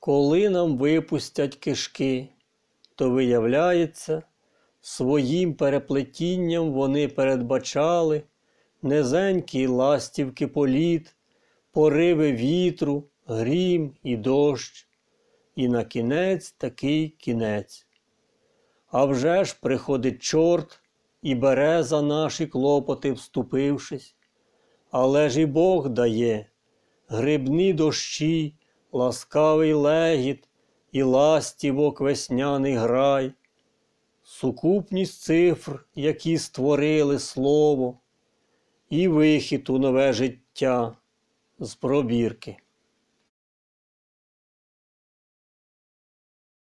Коли нам випустять кишки, то виявляється, своїм переплетінням вони передбачали низенькі ластівки політ, пориви вітру, грім і дощ, і на кінець такий кінець. А вже ж приходить чорт і бере за наші клопоти, вступившись, але ж і Бог дає грибні дощі, ласкавий легіт і ластівок весняний грай, сукупність цифр, які створили слово, і вихід у нове життя з пробірки.